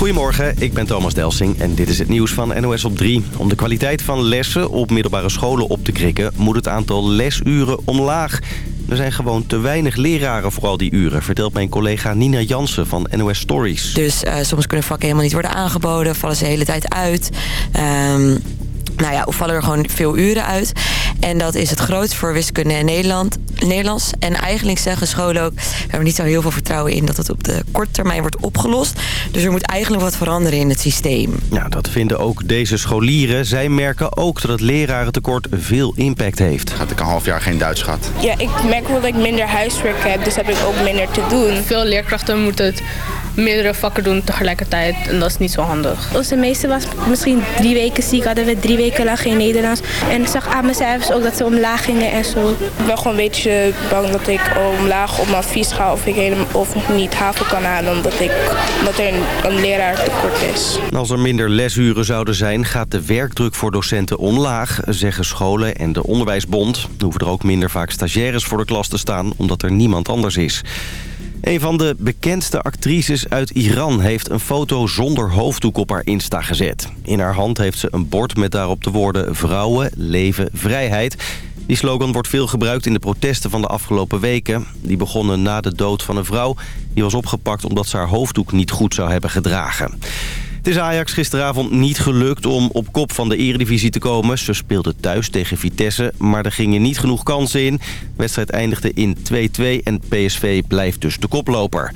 Goedemorgen, ik ben Thomas Delsing en dit is het nieuws van NOS op 3. Om de kwaliteit van lessen op middelbare scholen op te krikken... moet het aantal lesuren omlaag. Er zijn gewoon te weinig leraren voor al die uren... vertelt mijn collega Nina Jansen van NOS Stories. Dus uh, soms kunnen vakken helemaal niet worden aangeboden, vallen ze de hele tijd uit... Um nou ja, of vallen er gewoon veel uren uit. En dat is het grootst voor wiskunde en Nederland, Nederlands. En eigenlijk zeggen scholen ook... we hebben niet zo heel veel vertrouwen in dat het op de korte termijn wordt opgelost. Dus er moet eigenlijk wat veranderen in het systeem. Ja, dat vinden ook deze scholieren. Zij merken ook dat het lerarentekort veel impact heeft. Had ik een half jaar geen Duits gehad. Ja, ik merk wel dat ik minder huiswerk heb. Dus heb ik ook minder te doen. Veel leerkrachten moeten het meerdere vakken doen tegelijkertijd. En dat is niet zo handig. Onze meeste was misschien drie weken ziek. Hadden we drie weken lang geen Nederlands. En ik zag aan mijn cijfers ook dat ze omlaag gingen en zo. Ik ben gewoon een beetje bang dat ik omlaag op mijn vies ga. Of ik helemaal of niet haven kan halen. Omdat, ik, omdat er een, een leraar tekort is. Als er minder lesuren zouden zijn, gaat de werkdruk voor docenten omlaag, zeggen scholen en de Onderwijsbond. Er hoeven er ook minder vaak stagiaires voor de klas te staan, omdat er niemand anders is. Een van de bekendste actrices uit Iran heeft een foto zonder hoofddoek op haar Insta gezet. In haar hand heeft ze een bord met daarop de woorden vrouwen, leven, vrijheid. Die slogan wordt veel gebruikt in de protesten van de afgelopen weken. Die begonnen na de dood van een vrouw. Die was opgepakt omdat ze haar hoofddoek niet goed zou hebben gedragen. Het is Ajax gisteravond niet gelukt om op kop van de eredivisie te komen. Ze speelden thuis tegen Vitesse, maar er gingen niet genoeg kansen in. De wedstrijd eindigde in 2-2 en PSV blijft dus de koploper.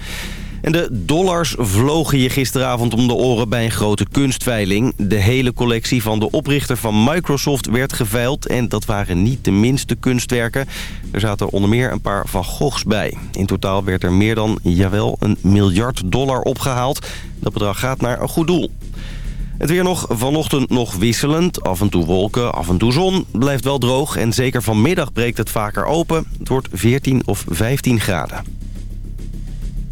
En de dollars vlogen je gisteravond om de oren bij een grote kunstveiling. De hele collectie van de oprichter van Microsoft werd geveild. En dat waren niet de minste kunstwerken. Er zaten onder meer een paar Van Goghs bij. In totaal werd er meer dan, jawel, een miljard dollar opgehaald. Dat bedrag gaat naar een goed doel. Het weer nog vanochtend nog wisselend. Af en toe wolken, af en toe zon. Blijft wel droog en zeker vanmiddag breekt het vaker open. Het wordt 14 of 15 graden.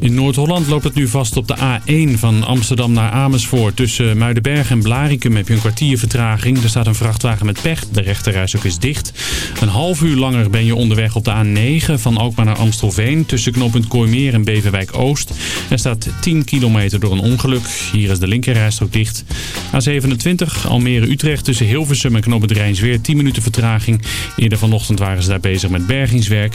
In Noord-Holland loopt het nu vast op de A1 van Amsterdam naar Amersfoort. Tussen Muidenberg en Blarikum heb je een kwartier vertraging. Er staat een vrachtwagen met pech. De rechterreis is dicht. Een half uur langer ben je onderweg op de A9 van Alkmaar naar Amstelveen. Tussen knooppunt Kooimeer en Beverwijk Oost. Er staat 10 kilometer door een ongeluk. Hier is de linkerrijstrook dicht. A27 Almere-Utrecht tussen Hilversum en knooppunt Rijnsweer. 10 minuten vertraging. Eerder vanochtend waren ze daar bezig met bergingswerk.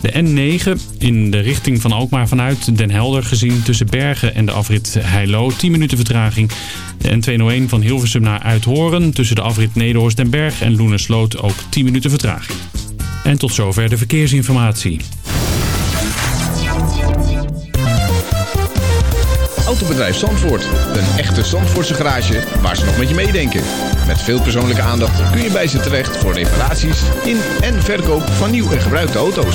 De N9 in de richting van Alkmaar vanuit Den Helder gezien tussen Bergen en de afrit Heilo. 10 minuten vertraging. De N201 van Hilversum naar Uithoren tussen de afrit Nederhorst den Berg en Loenersloot ook 10 minuten vertraging. En tot zover de verkeersinformatie. Autobedrijf Zandvoort. Een echte Zandvoortse garage waar ze nog met je meedenken. Met veel persoonlijke aandacht kun je bij ze terecht voor reparaties in en verkoop van nieuw en gebruikte auto's.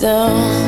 down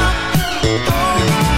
Oh, oh, oh.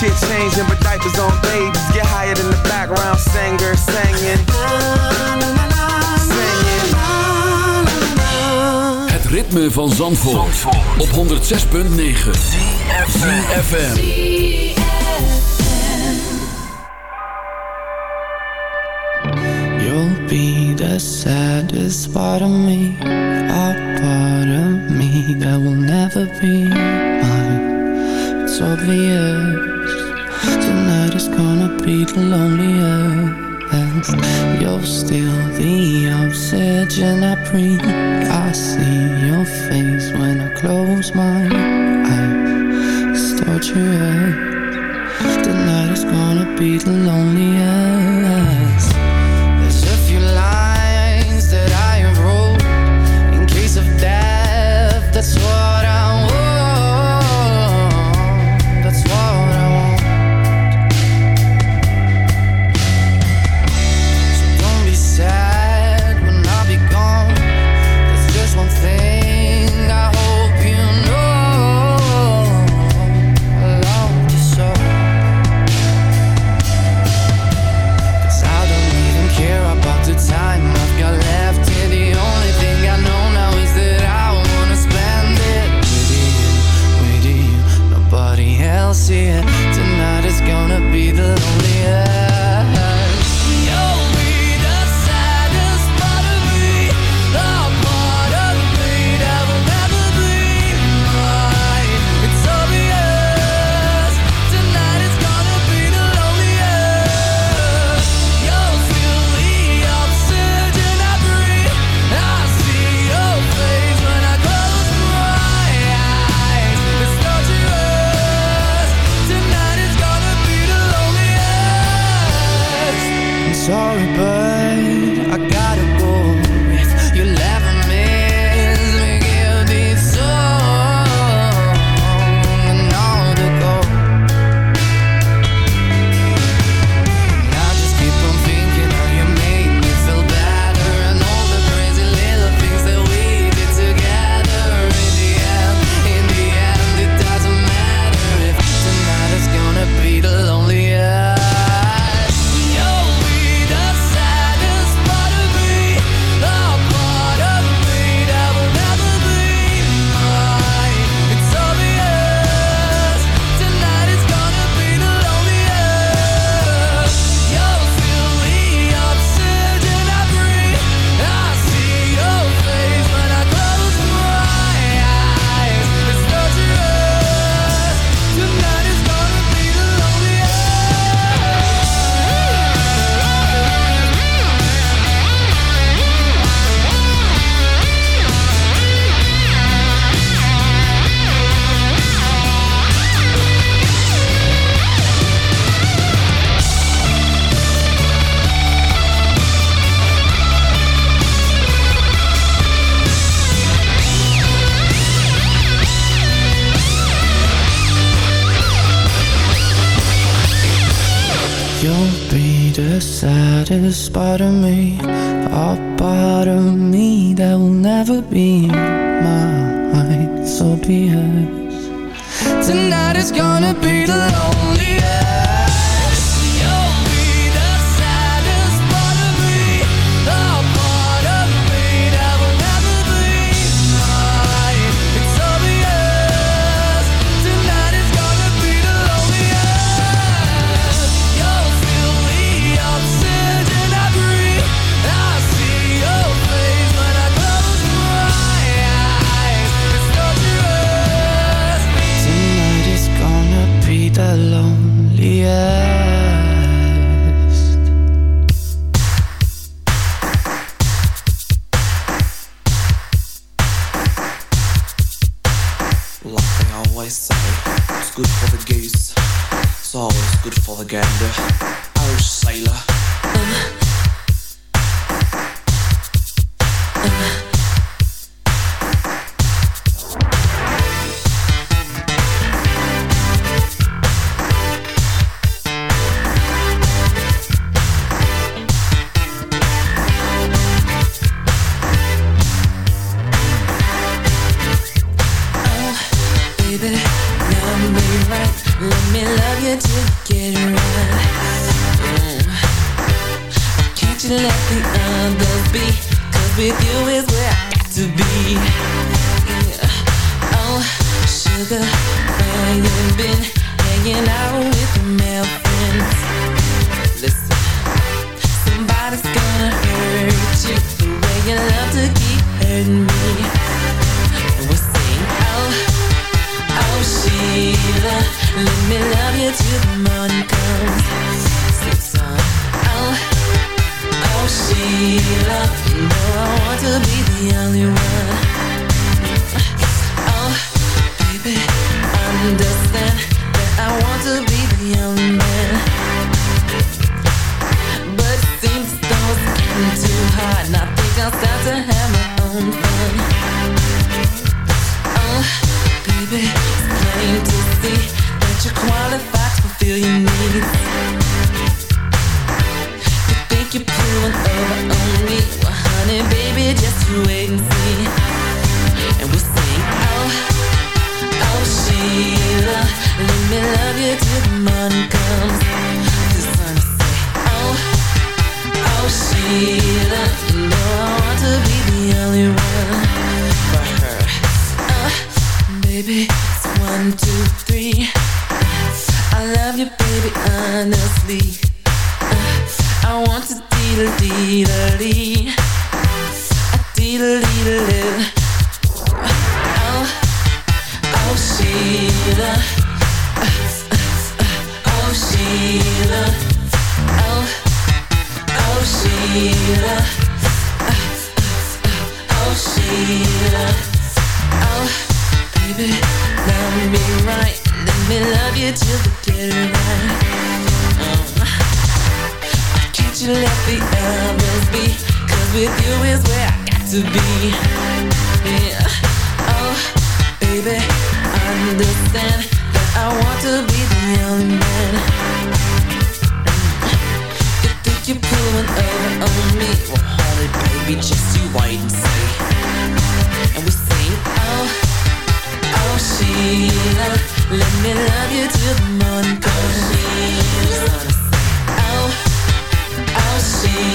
shit changing, but diapers on babies get higher than the background singer singing. Het ritme van Zandvoort, op 106.9 CFFM You'll be the saddest part of me, a part of me that will never be mine. It's obvious be the loneliest. You're still the oxygen I breathe. I see your face when I close my eyes. It's torture. Tonight is gonna be the loneliest.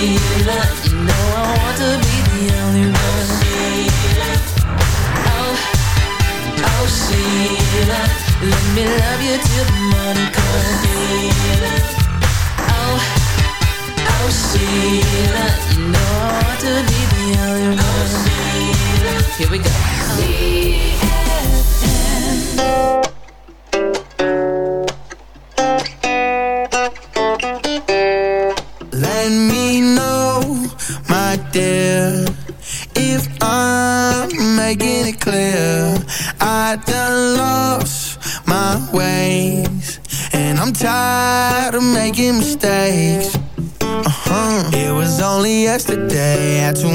Sheila, you know I want to be the only one. Oh, oh, Sheila, let me love you till the morning comes. Oh, oh, Sheila, you know I want to be the only one. Here we go. Let yesterday,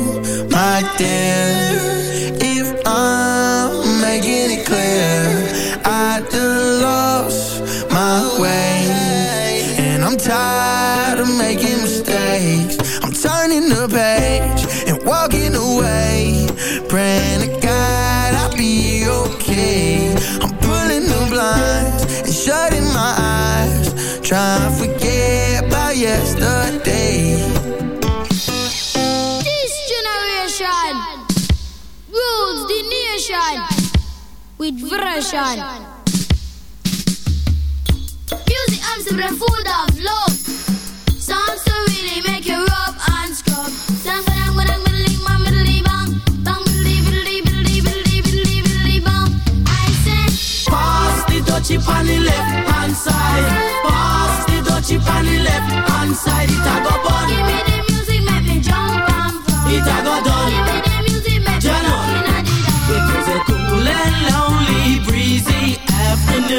my dear, if I'm making it clear. I done lost my way, and I'm tired of making mistakes. I'm turning the page and walking away, praying to God I'll be okay. I'm pulling the blinds and shutting my eyes, trying the with version. Music arms to the food of love. Songs to really make you rub and scrub. Dang, dang, dang, diddly, bang, diddly, bang. Bang, diddly, diddly, diddly, diddly, diddly, diddly, bang. I say, Pass the dutchie on the left hand side. Pass the dutchie on the left hand side. It a go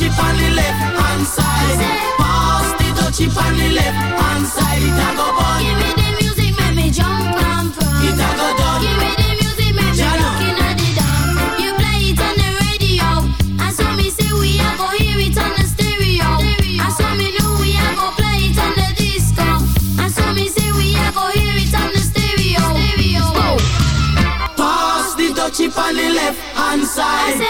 Pass the dutchie on the left hand side. Pass the dutchie on the left hand side. It a go bun. give me the music, make me jump and from. It a go done. Give me the music, make me Jano. rock in a the down. You play it on the radio, and so me say we a go hear it on the stereo. And so me know we a go play it on the disco. And so me say we a go hear it on the stereo. Stereo. Pass the dutchie on the left hand side.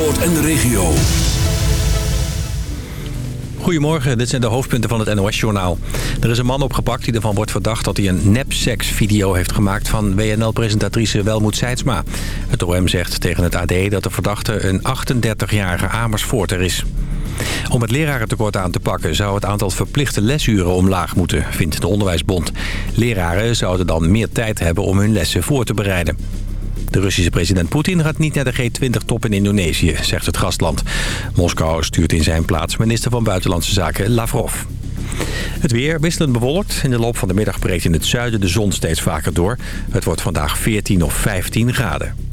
En de regio. Goedemorgen, dit zijn de hoofdpunten van het NOS-journaal. Er is een man opgepakt die ervan wordt verdacht dat hij een nep-seks-video heeft gemaakt van WNL-presentatrice Welmoed Seidsma. Het OM zegt tegen het AD dat de verdachte een 38-jarige Amersfoorter is. Om het lerarentekort aan te pakken zou het aantal verplichte lesuren omlaag moeten, vindt de Onderwijsbond. Leraren zouden dan meer tijd hebben om hun lessen voor te bereiden. De Russische president Poetin gaat niet naar de G20-top in Indonesië, zegt het gastland. Moskou stuurt in zijn plaats minister van Buitenlandse Zaken Lavrov. Het weer wisselend bewolkt. In de loop van de middag breekt in het zuiden de zon steeds vaker door. Het wordt vandaag 14 of 15 graden.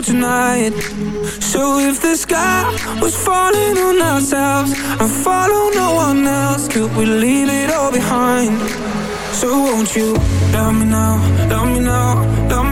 tonight So if the sky was falling on ourselves And follow no one else Could we leave it all behind? So won't you love me now, love me now, love me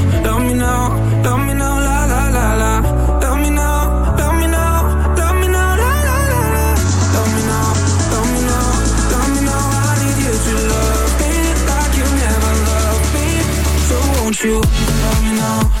want you, you know me now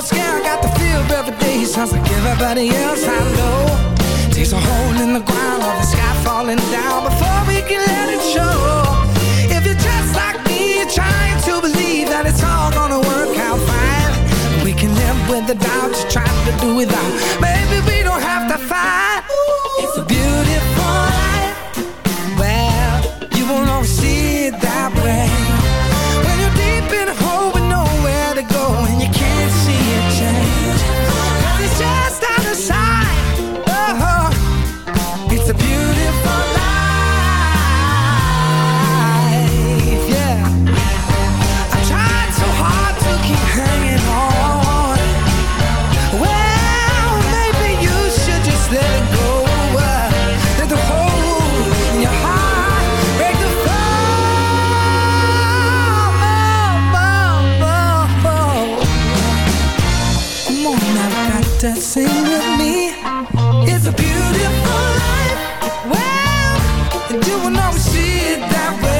Your skin got the feel every day. Sounds like everybody else I know. Takes a hole in the ground or the sky falling down before we can let it show. If you're just like me, you're trying to believe that it's all gonna work out fine. We can live with the doubt trying to do without. And you will always see it that way.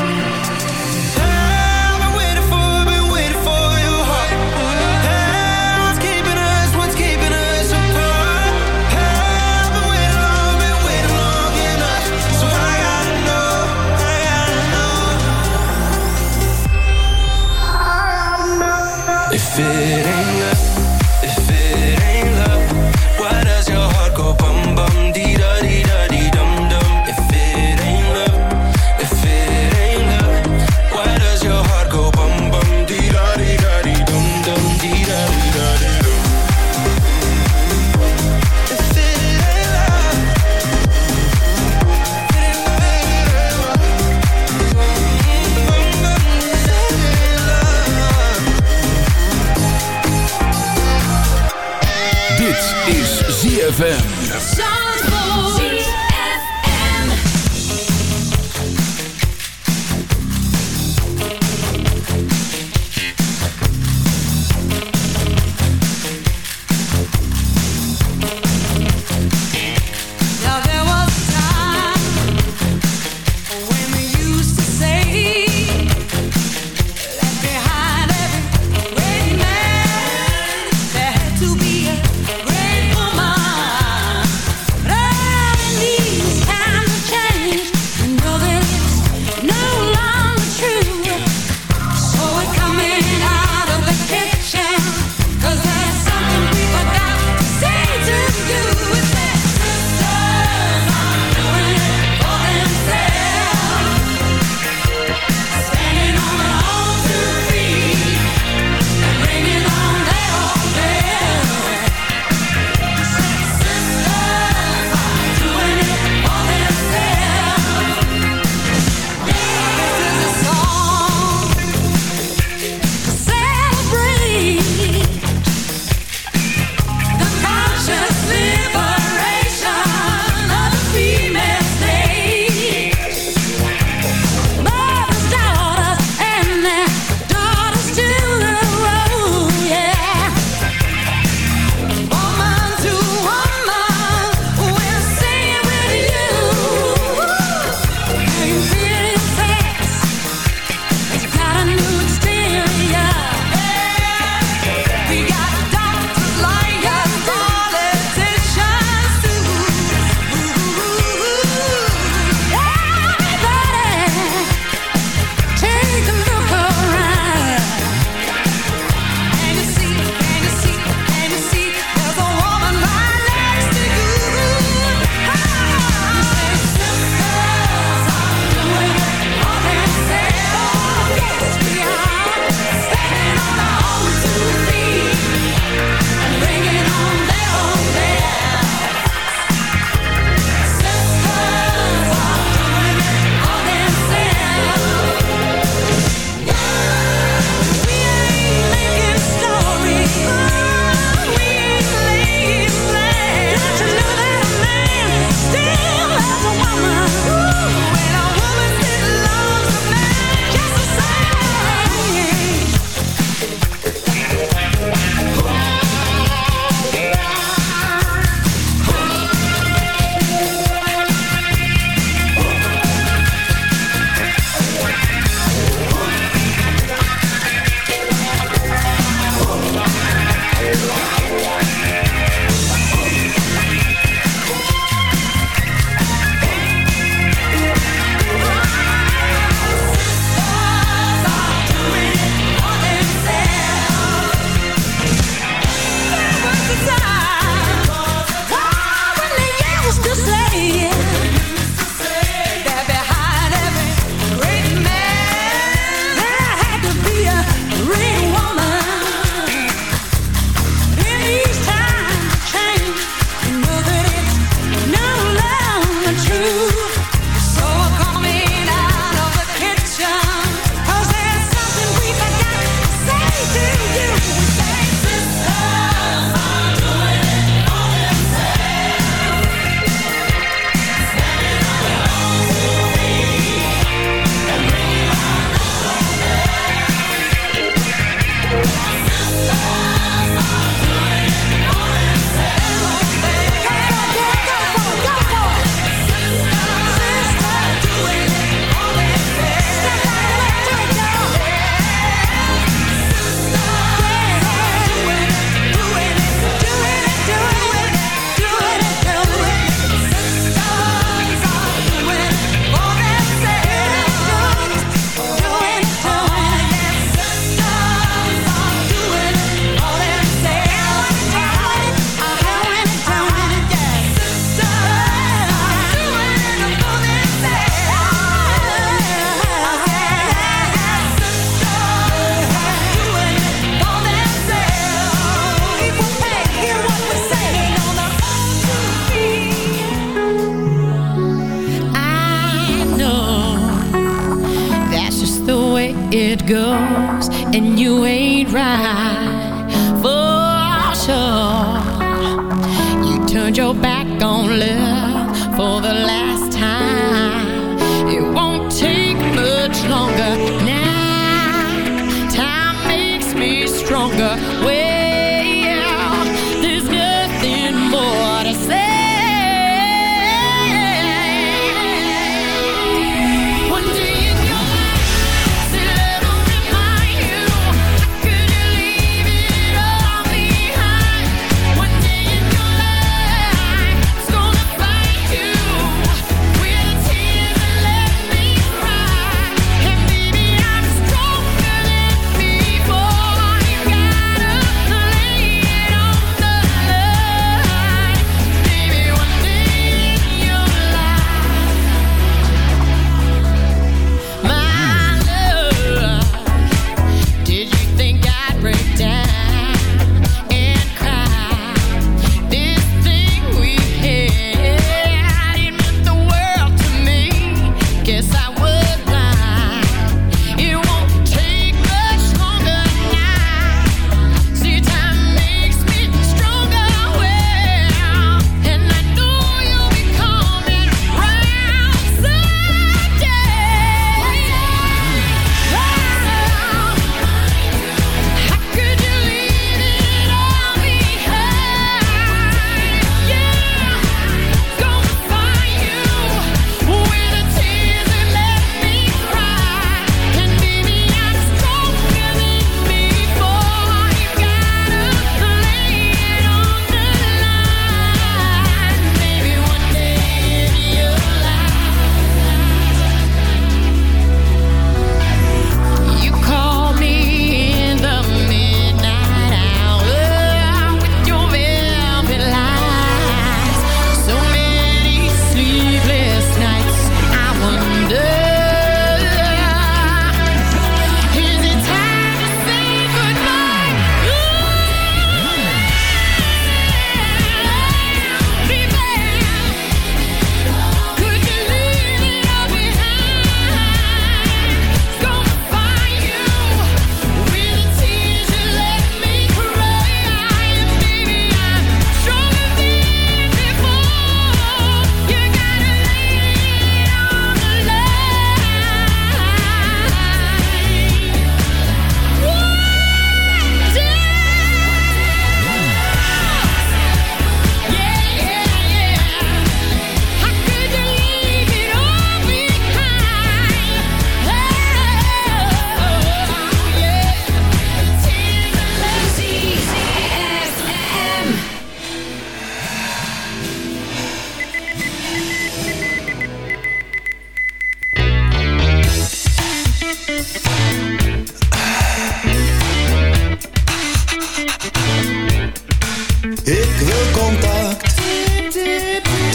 and you ain't right.